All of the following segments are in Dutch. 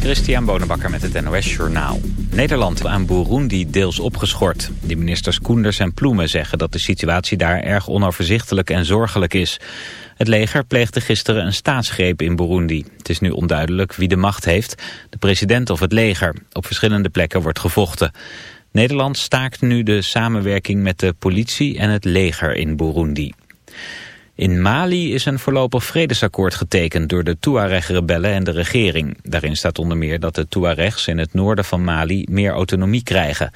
Christian Bonenbakker met het NOS Journaal. Nederland aan Burundi deels opgeschort. De ministers Koenders en Ploemen zeggen dat de situatie daar erg onoverzichtelijk en zorgelijk is. Het leger pleegde gisteren een staatsgreep in Burundi. Het is nu onduidelijk wie de macht heeft, de president of het leger. Op verschillende plekken wordt gevochten. Nederland staakt nu de samenwerking met de politie en het leger in Burundi. In Mali is een voorlopig vredesakkoord getekend door de Tuareg-rebellen en de regering. Daarin staat onder meer dat de Tuaregs in het noorden van Mali meer autonomie krijgen.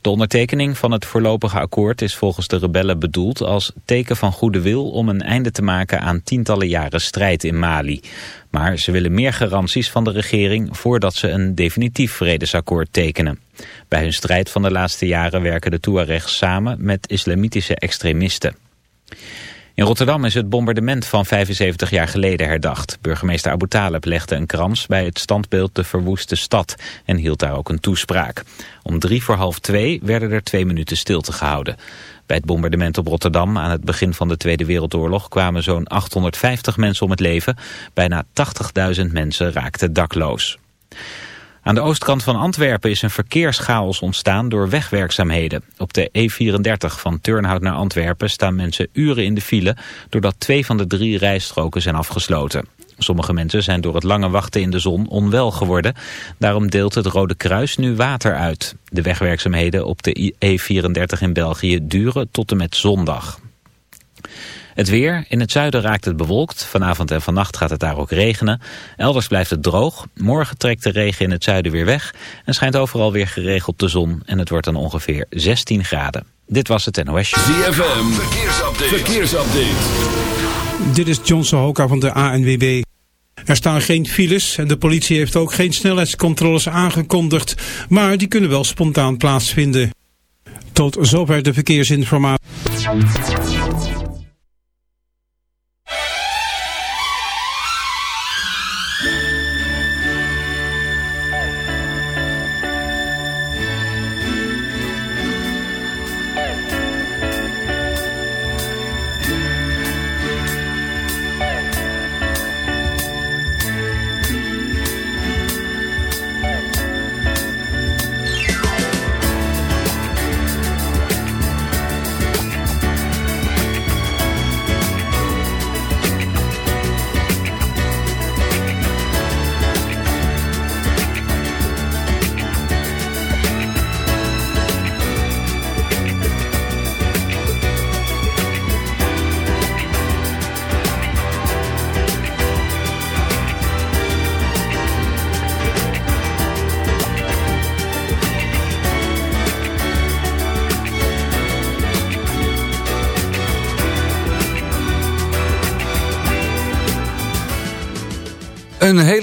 De ondertekening van het voorlopige akkoord is volgens de rebellen bedoeld als teken van goede wil om een einde te maken aan tientallen jaren strijd in Mali. Maar ze willen meer garanties van de regering voordat ze een definitief vredesakkoord tekenen. Bij hun strijd van de laatste jaren werken de Tuaregs samen met islamitische extremisten. In Rotterdam is het bombardement van 75 jaar geleden herdacht. Burgemeester Abu Talib legde een krans bij het standbeeld De Verwoeste Stad en hield daar ook een toespraak. Om drie voor half twee werden er twee minuten stilte gehouden. Bij het bombardement op Rotterdam aan het begin van de Tweede Wereldoorlog kwamen zo'n 850 mensen om het leven. Bijna 80.000 mensen raakten dakloos. Aan de oostkant van Antwerpen is een verkeerschaos ontstaan door wegwerkzaamheden. Op de E34 van Turnhout naar Antwerpen staan mensen uren in de file... doordat twee van de drie rijstroken zijn afgesloten. Sommige mensen zijn door het lange wachten in de zon onwel geworden. Daarom deelt het Rode Kruis nu water uit. De wegwerkzaamheden op de E34 in België duren tot en met zondag. Het weer. In het zuiden raakt het bewolkt. Vanavond en vannacht gaat het daar ook regenen. Elders blijft het droog. Morgen trekt de regen in het zuiden weer weg. En schijnt overal weer geregeld de zon. En het wordt dan ongeveer 16 graden. Dit was het NOS. ZFM. Verkeersupdate. Verkeersupdate. Dit is John Sohoka van de ANWB. Er staan geen files en de politie heeft ook geen snelheidscontroles aangekondigd. Maar die kunnen wel spontaan plaatsvinden. Tot zover de verkeersinformatie.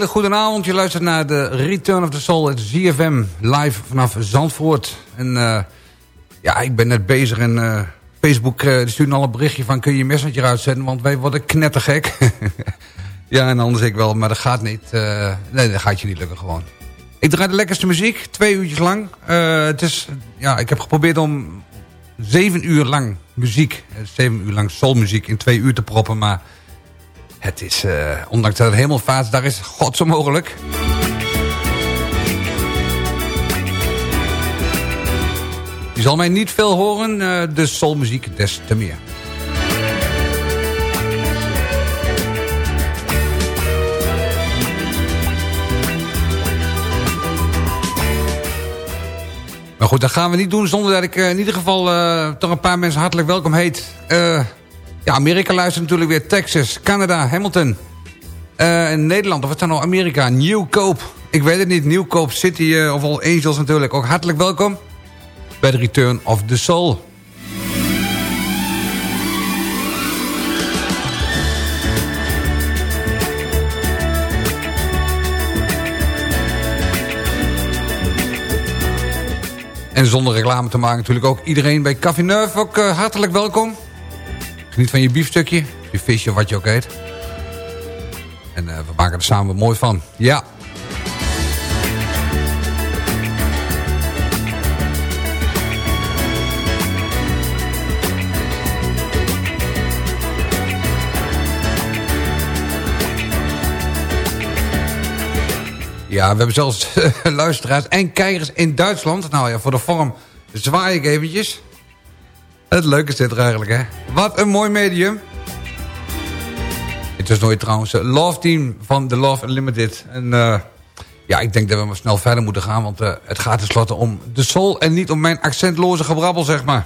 Hele goede avond. Je luistert naar de Return of the Soul, het ZFM, live vanaf Zandvoort. En uh, ja, ik ben net bezig en uh, Facebook uh, stuurt al een berichtje van... kun je je messenger uitzetten, want wij worden knettergek. ja, en anders ik wel, maar dat gaat niet. nee, dat gaat je niet lukken gewoon. Ik draai de lekkerste muziek, twee uurtjes lang. het is, ja, ik heb geprobeerd om zeven uur lang muziek... zeven uur lang soulmuziek in twee uur te proppen, maar... Het is, uh, ondanks dat het helemaal vaart, daar is god zo mogelijk. Je zal mij niet veel horen, uh, de soulmuziek des te meer. Maar goed, dat gaan we niet doen zonder dat ik uh, in ieder geval toch een paar mensen hartelijk welkom heet. Uh, ja, Amerika luistert natuurlijk weer. Texas, Canada, Hamilton. Uh, en Nederland, of wat dan nou Amerika? Nieuwkoop. Ik weet het niet. Nieuwkoop City uh, of All Angels natuurlijk. Ook hartelijk welkom bij de Return of the Soul. En zonder reclame te maken natuurlijk ook iedereen bij Café Neuf. Ook uh, hartelijk welkom. Geniet van je biefstukje, je visje, wat je ook eet. En uh, we maken er samen mooi van. Ja. Ja, we hebben zelfs luisteraars en kijkers in Duitsland. Nou ja, voor de vorm zwaai ik eventjes. Het leuke dit er eigenlijk, hè. Wat een mooi medium. Het is nooit trouwens Love Team van The Love Unlimited. En uh, ja, ik denk dat we maar snel verder moeten gaan. Want uh, het gaat tenslotte om de soul en niet om mijn accentloze gebrabbel, zeg maar.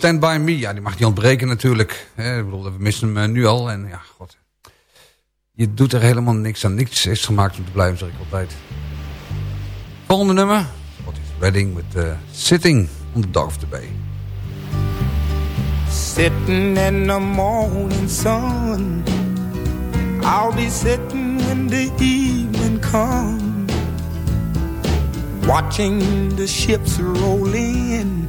Stand By Me. Ja, die mag niet ontbreken natuurlijk. Ik bedoel, we missen hem eh, nu al. En ja, god. Je doet er helemaal niks aan. Niks is gemaakt om te blijven, zeg ik altijd. Volgende nummer. Wat is Redding with uh, Sitting on the Dog of the Bay. Sitting in the morning sun I'll be sitting when the evening comes Watching the ships roll in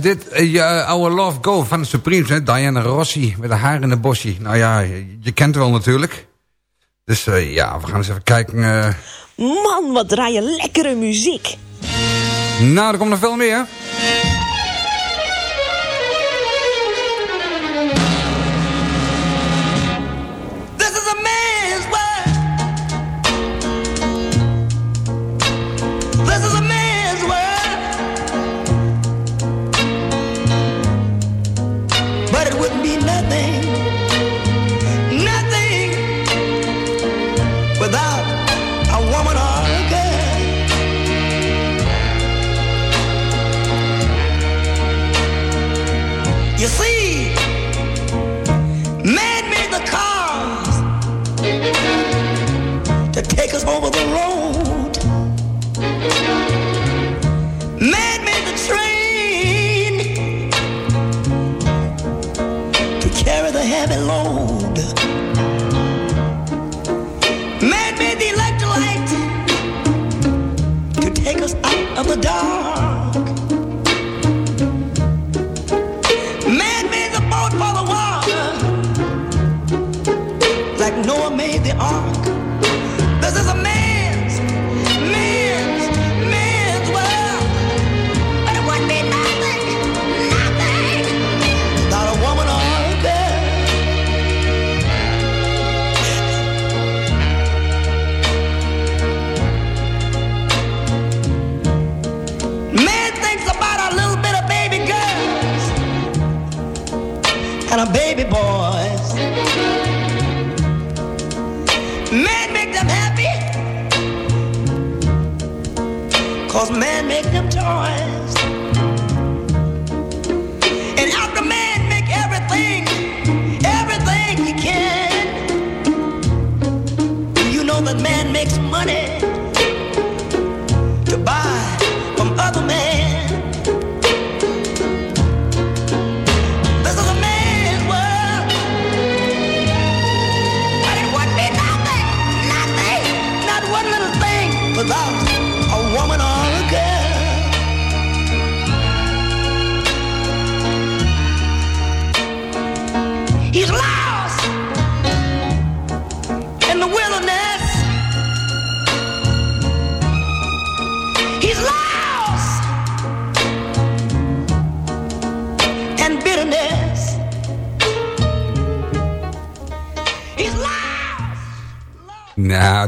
Did uh, our love go van de Supremes, hè? Diana Rossi met haar in de bosje. Nou ja, je, kent het wel natuurlijk. Dus uh, ja, we gaan eens even kijken. Uh... Man, wat draai je lekkere muziek. Nou, er komt nog veel meer. are.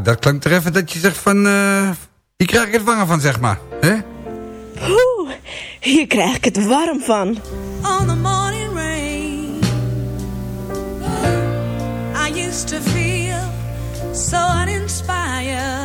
dat klinkt er even dat je zegt van... Eh, uh, hier krijg ik het warm van, zeg maar. hè? Hier krijg ik het warm van. On the morning rain I used to feel so uninspired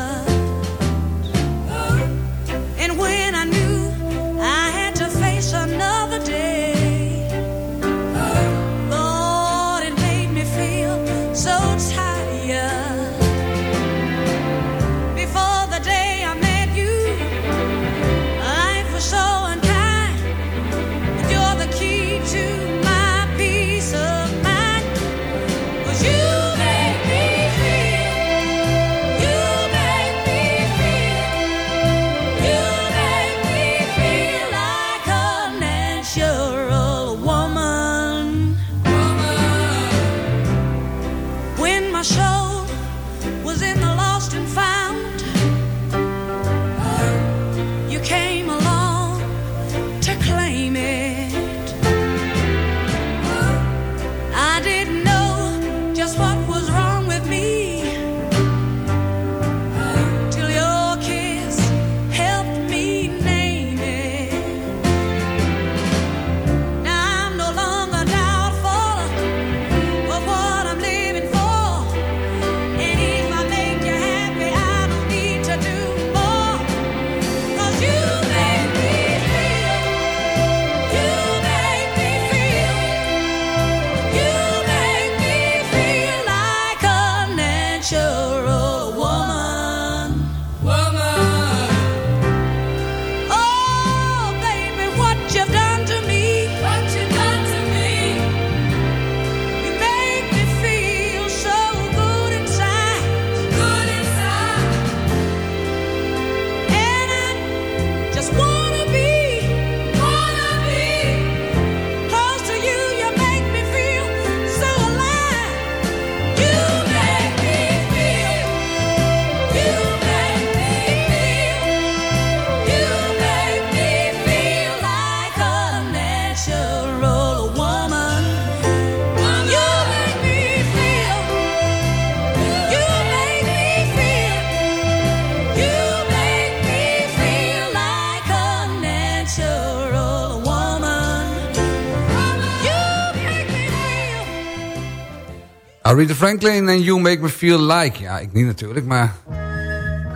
Aretha Franklin and You Make Me Feel Like. Ja, ik niet natuurlijk, maar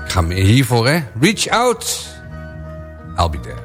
ik ga meer hiervoor, hè. Reach out, I'll be there.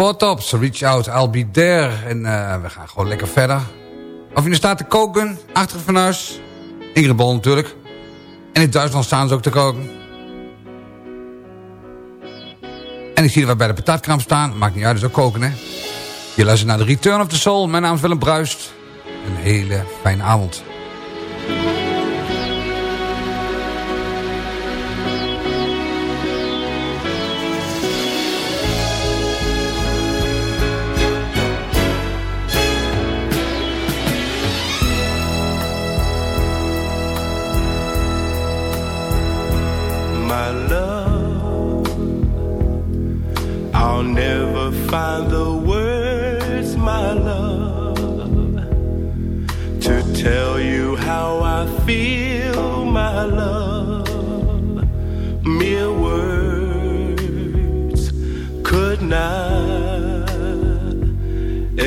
Four Tops, Reach Out, I'll Be There. En eh, we gaan gewoon lekker verder. Of in de staat te koken, achter van huis. Ingrid Bol natuurlijk. En in Duitsland staan ze ook te koken. En ik zie dat we bij de patatkraam staan. Maakt niet uit, dus ook koken hè. Je luistert naar de Return of the Soul. Mijn naam is Willem Bruist. Een hele fijne avond.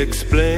explain.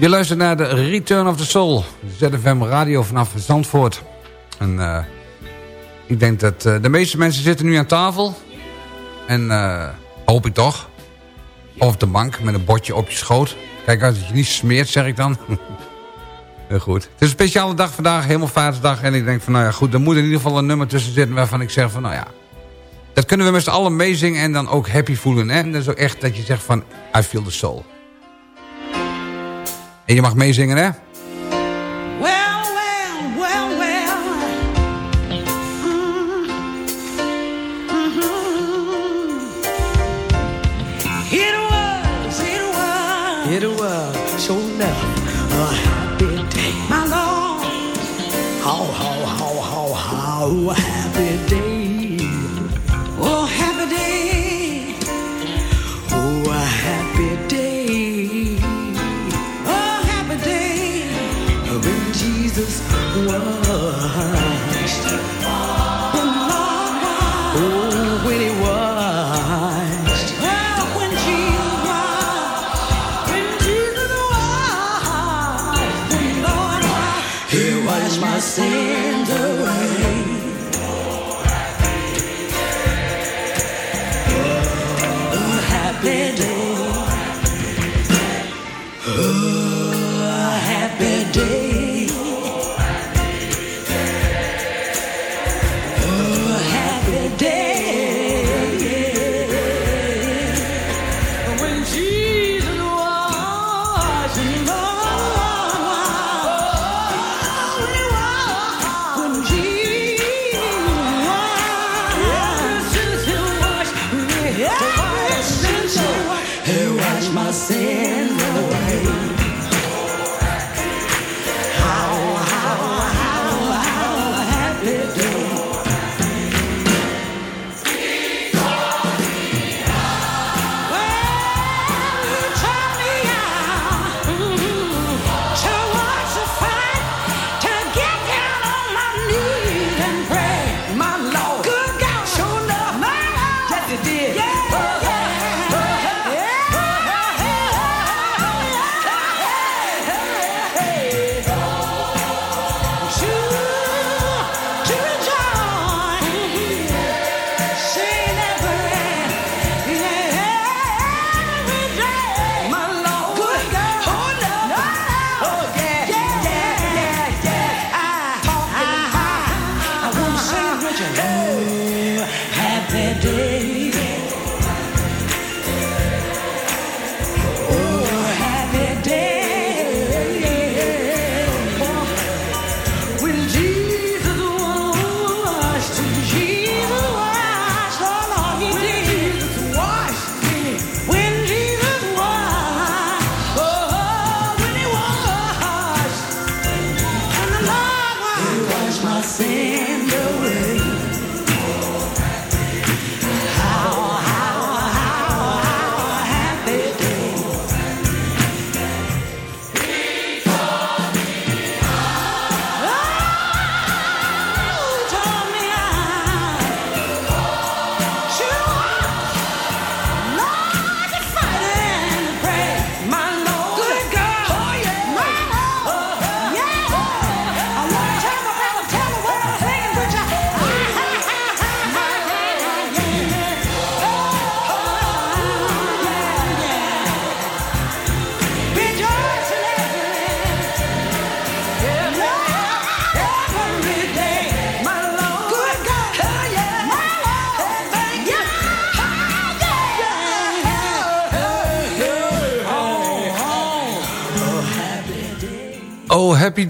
Je luistert naar de Return of the Soul. ZFM Radio vanaf Zandvoort. En eh, ik denk dat eh, de meeste mensen zitten nu aan tafel. En eh, hoop ik toch. Of op de bank met een bordje op je schoot. Kijk uit dat je niet smeert, zeg ik dan. goed. Het is een speciale dag vandaag, helemaal vadersdag. En ik denk van, nou ja, goed, er moet in ieder geval een nummer tussen zitten... waarvan ik zeg van, nou ja, dat kunnen we met z'n allen meezingen... en dan ook happy voelen. Hè? En dat is ook echt dat je zegt van, I feel the soul. En je mag meezingen, hè?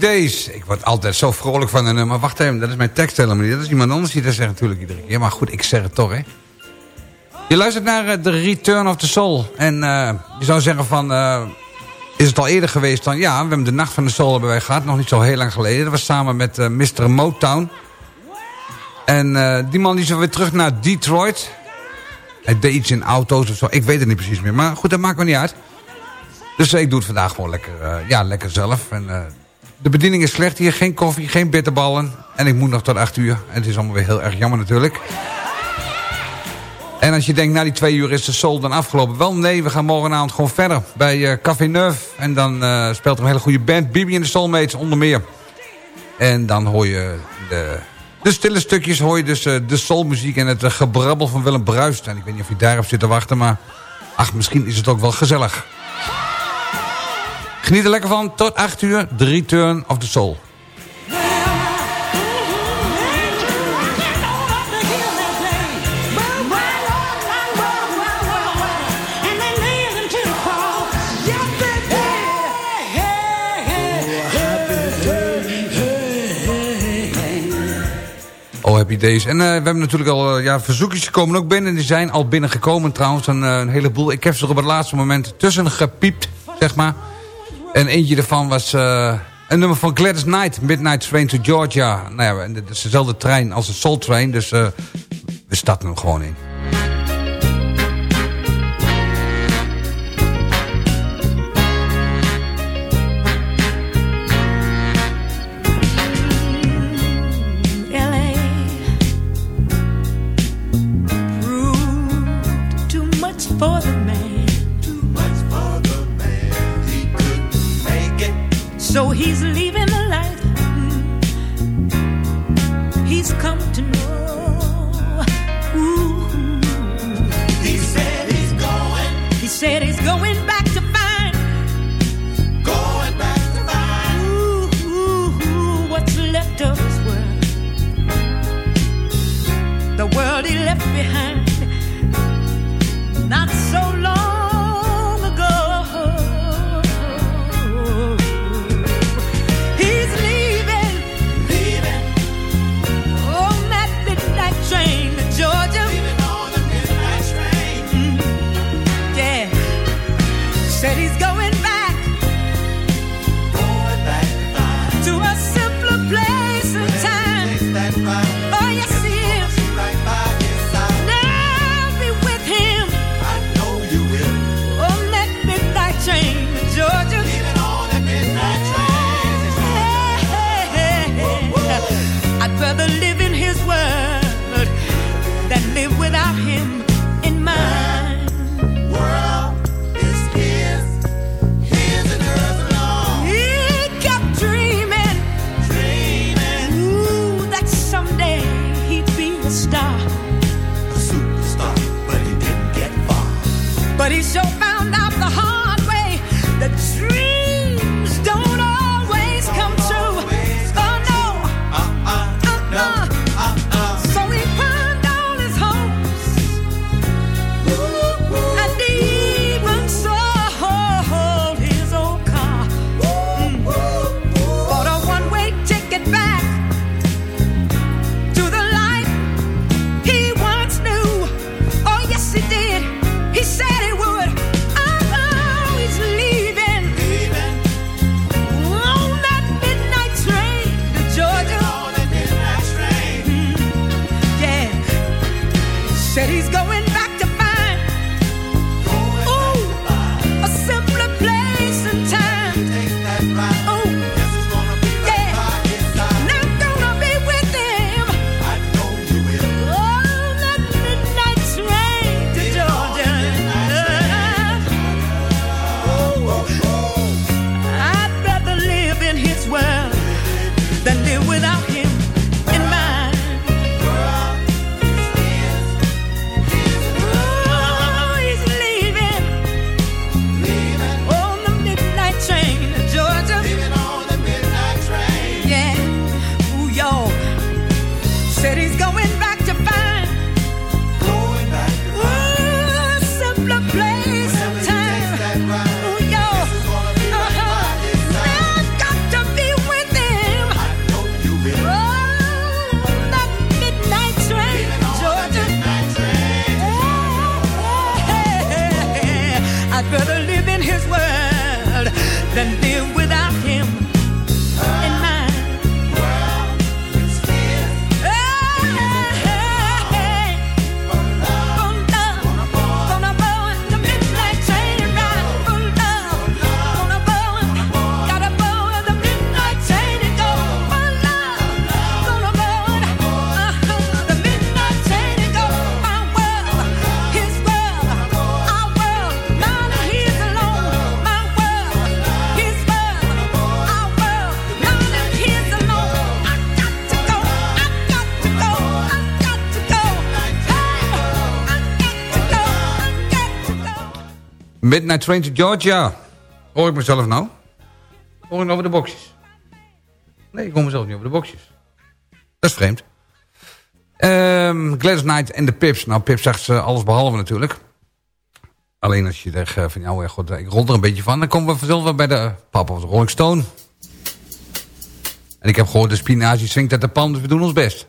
Ik word altijd zo vrolijk van een nummer. Wacht even, dat is mijn tekst helemaal niet. Dat is iemand anders die dat zegt natuurlijk iedere keer. Maar goed, ik zeg het toch, hè. Je luistert naar eh, The Return of the Soul. En eh, je zou zeggen van... eh, is het al eerder geweest dan... Ja, we hebben de Nacht van de Soul hebben wij gehad. Nog niet zo heel lang geleden. Dat was samen met Mr. Motown. En die man die is weer terug naar Detroit. Hij deed iets in auto's of zo. Ik weet het niet precies meer. Maar goed, dat maakt me niet uit. Dus ik doe het vandaag gewoon lekker, ja, lekker zelf. En, de bediening is slecht hier. Geen koffie, geen bitterballen. En ik moet nog tot 8 uur. En het is allemaal weer heel erg jammer natuurlijk. En als je denkt, na die twee uur is de soul dan afgelopen. Wel, nee, we gaan morgenavond gewoon verder bij eh, Café Neuf. En dan eh, speelt een hele goede band. Bibi en de Soulmates onder meer. En dan hoor je de, de stille stukjes, hoor je dus eh, de soulmuziek en het gebrabbel van Willem Bruist. En ik weet niet of je daarop zit te wachten, maar ach, misschien is het ook wel gezellig. Geniet er lekker van. Tot 8 uur. The Return of the Soul. Oh, Happy Days. En uh, we hebben natuurlijk al uh, ja, verzoekjes komen ook binnen. Die zijn al binnengekomen trouwens. Een, uh, een heleboel. Ik heb ze er op het laatste moment tussen gepiept, zeg maar. En eentje ervan was een nummer van Gladys Knight. Midnight Train to Georgia. Nou ja, het is dezelfde trein als de Soul Train. Dus we starten hem gewoon in. Midnight Train to Georgia. Hoor ik mezelf nou? Hoor ik over de boxjes? Nee, ik hoor mezelf niet over de boxjes. Dat is vreemd. Ehm Gladys Knight en de Pips. Nou, Pips zegt ze alles behalve natuurlijk. Alleen als je zegt eh, van, nou, god, ik rond er een beetje van... dan komen we vanzelf bij de papa of de Rolling Stone. En ik heb gehoord, de spinazie swingt uit de pan, dus we doen ons best.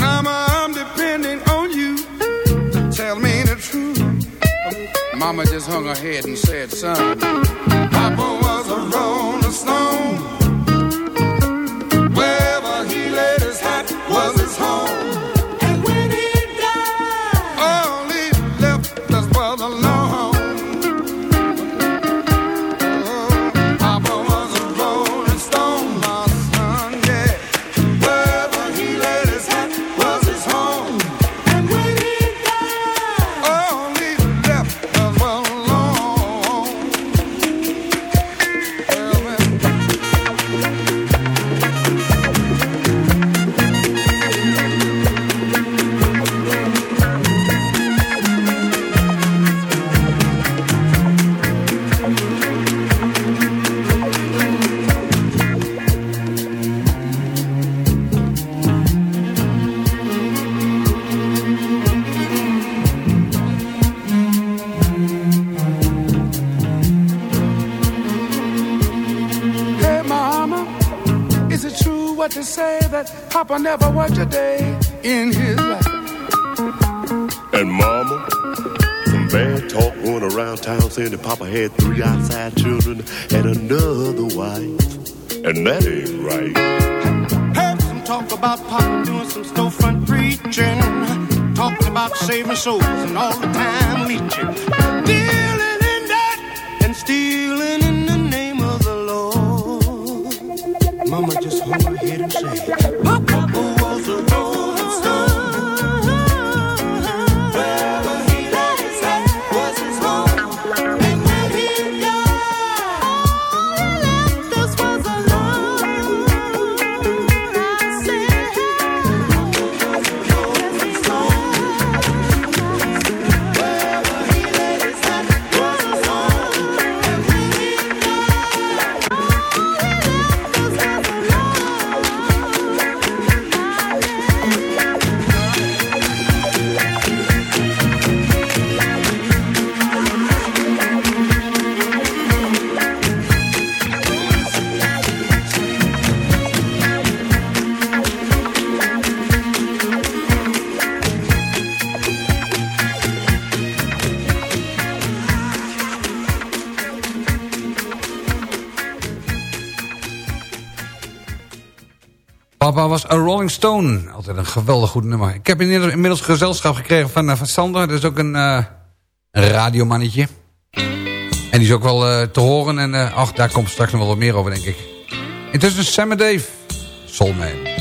Mama I'm dependent on you. To tell me the truth. Mama just hung her head and said, son, Papa was a rolling Papa had three outside children and another wife. And that ain't right. Heard some talk about Papa doing some storefront preaching, talking about saving souls and all the time leeching, dealing in that and stealing in the name of the Lord. Mama just hung her head and said, Papa was a rolling Stone. Altijd een geweldig goed nummer. Ik heb inmiddels gezelschap gekregen van, eh, van Sander. Dat is ook eh, een, radiomannetje. En die is ook wel eh, te horen. En ach, daar komt straks nog wel wat meer over, denk ik. Intussen Sam en Dave. Soulman.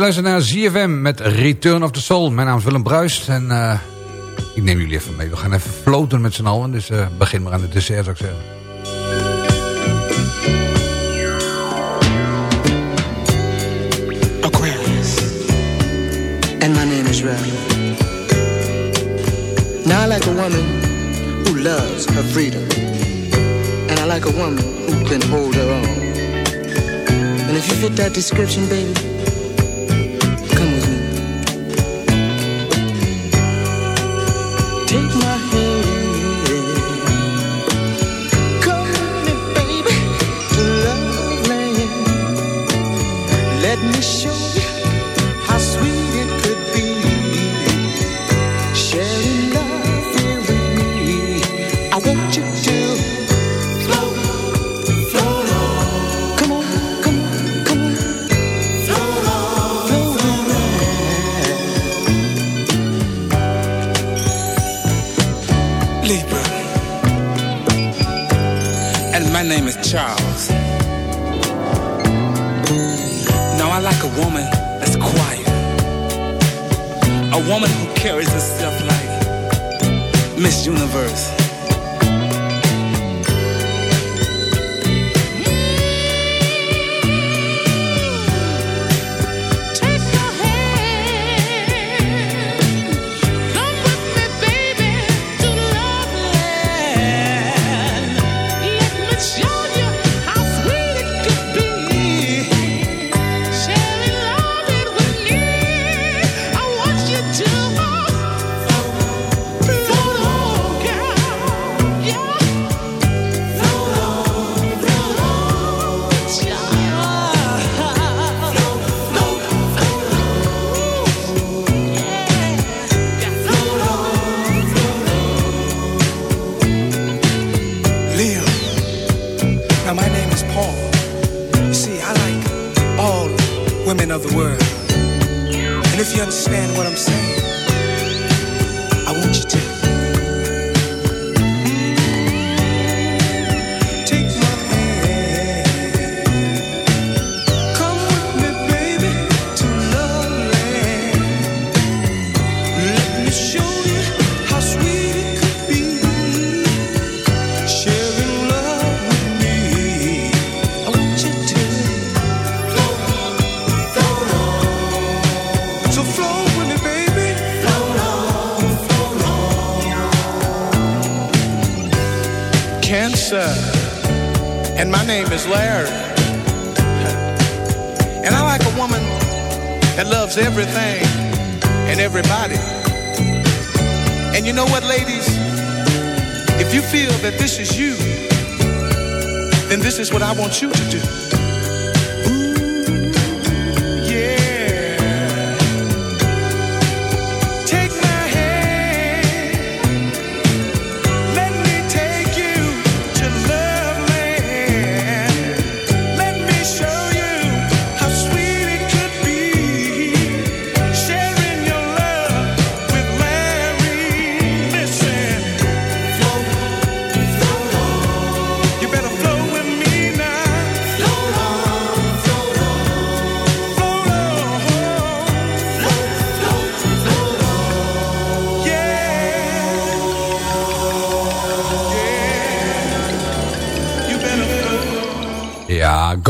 luistert naar ZFM met Return of the Soul. Mijn naam is Willem Bruist en uh, ik neem jullie even mee. We gaan even floten met z'n allen, dus uh, begin maar aan het dessert zou ik zeggen. Aquarius. And my name is Ray. Now I like a woman who loves her freedom. And I like a woman who can hold her own. And if you fit that description, baby... Take my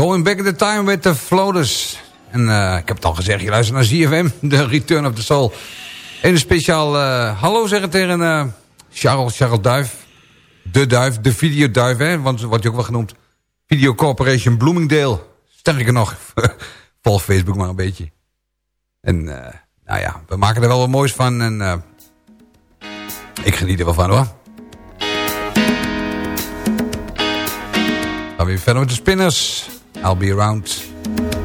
Going Back in the Time with the Floaters. En eh, ik heb het al gezegd, je luistert naar ZFM, de Return of the Soul. En een speciaal eh, hallo zeggen tegen eh, Charles, Charles Duif. De Duif, de videoduif, hè, want wordt je ook wel genoemd. Video Corporation Bloomingdale. Sterker nog, volg Facebook maar een beetje. En nou ja, we maken er wel wat moois van. En ik geniet er wel van hoor. We weer verder met de spinners. I'll be around.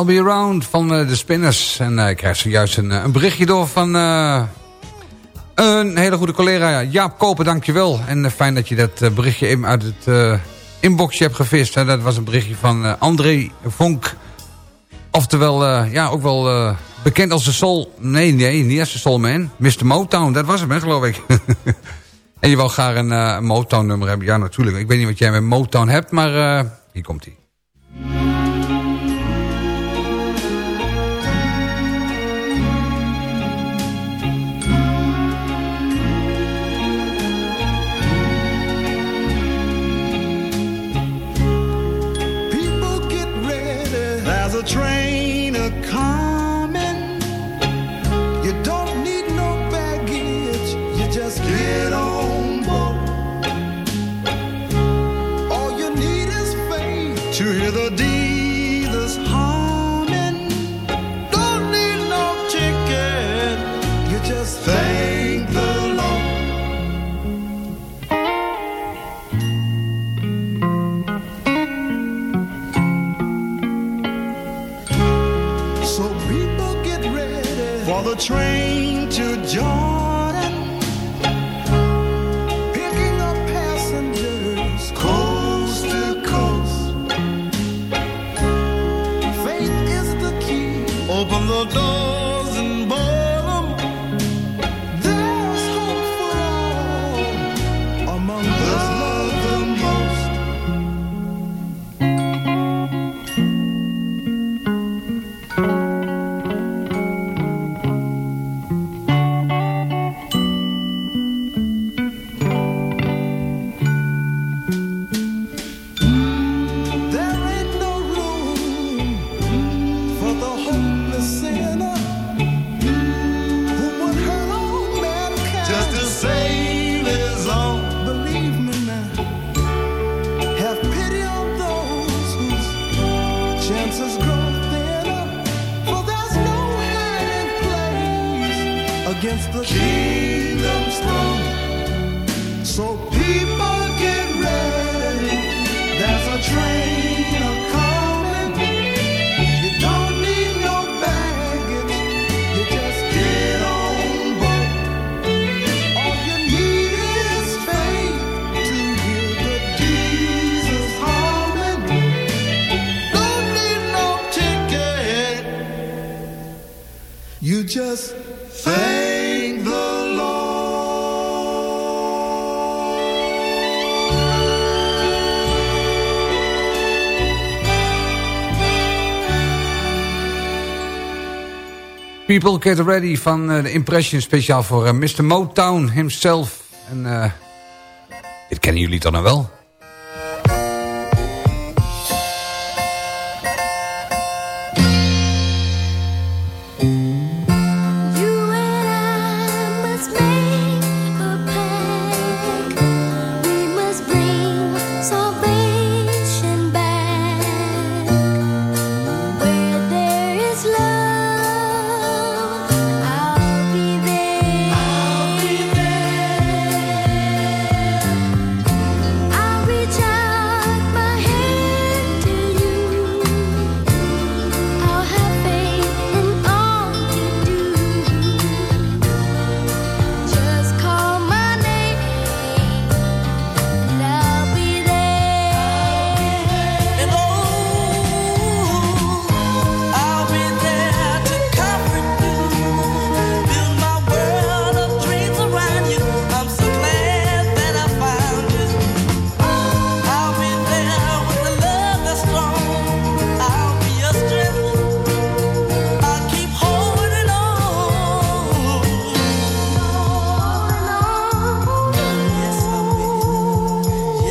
I'll Be Around van eh, de Spinners. En eh, ik krijg zojuist een, eh, een berichtje door van een hele goede collega. ja, Jaap Koper, dankjewel. En fijn dat je dat berichtje even uit het inboxje hebt gevist. Hè. Dat was een berichtje van André Vonk. Oftewel, ja, ook wel bekend als de Soul... Nee, nee, niet als de Soul Man. Mr. Motown, dat was hem, geloof ik. en je wil graag een, eh, een Motown nummer hebben. Ja, natuurlijk. Ik weet niet wat jij met Motown hebt, maar hier komt hij. Train a coming. train to join. People Get Ready van eh, de Impression. Speciaal voor eh, Mr. Motown himself. En, eh, dit kennen jullie dan wel?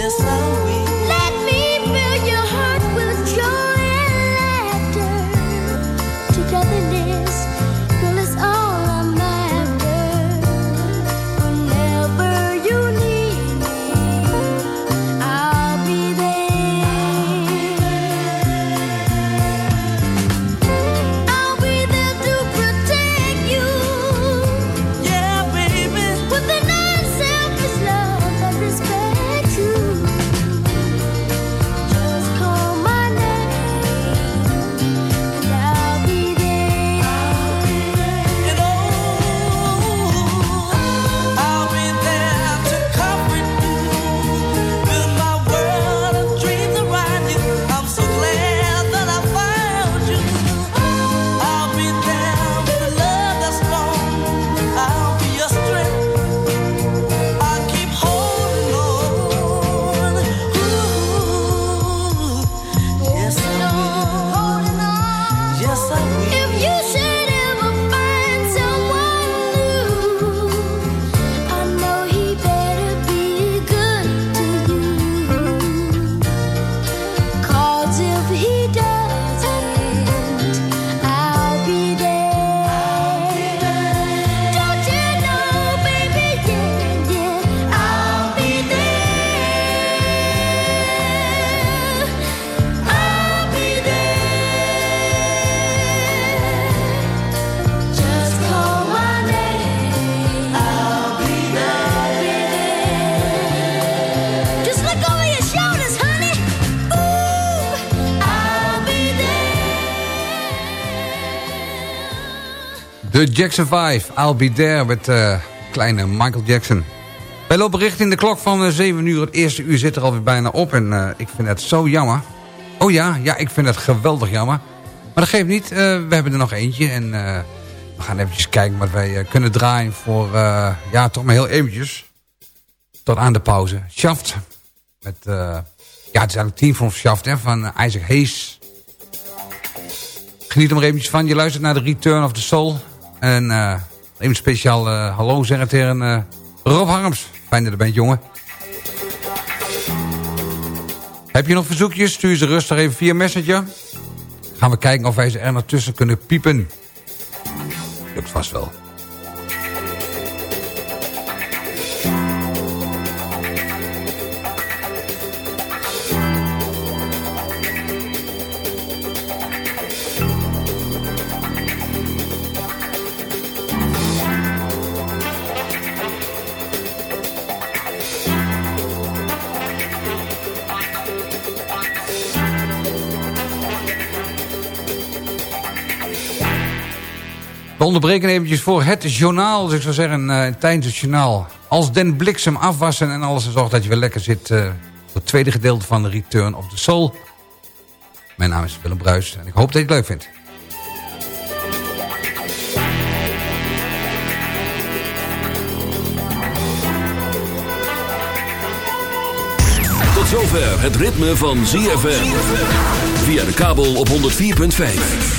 slow. De Jackson 5, I'll Be There met eh, kleine Michael Jackson. Wij lopen richting de klok van eh, 7 uur. Het eerste uur zit er alweer bijna op en eh, ik vind het zo jammer. Oh ja, ja, ik vind het geweldig jammer. Maar dat geeft niet, eh, we hebben er nog eentje en eh, we gaan eventjes kijken wat wij eh, kunnen draaien voor, eh, ja, toch maar heel eventjes. Tot aan de pauze. Shaft, met, eh, ja, het is eigenlijk team van Shaft, hè, van eh, Isaac Hayes. Geniet er maar eventjes van. Je luistert naar de Return of the Soul. En eh, even speciaal eh, hallo zeggen tegen eh, Rob Harms. Fijn dat je bent, jongen. Heb je nog verzoekjes? Stuur ze rustig even via Messenger. Gaan we kijken of wij ze er tussen kunnen piepen. Lukt vast wel. Onderbreken eventjes voor het journaal. Dus ik zou zeggen, eh, tijdens het journaal. Als den bliksem afwassen en alles. En zorg dat je weer lekker zit. voor het tweede gedeelte van de Return of the Soul. Mijn naam is Willem Bruis. En ik hoop dat je het leuk vindt. Tot zover het ritme van ZFM. Via de kabel op 104.5.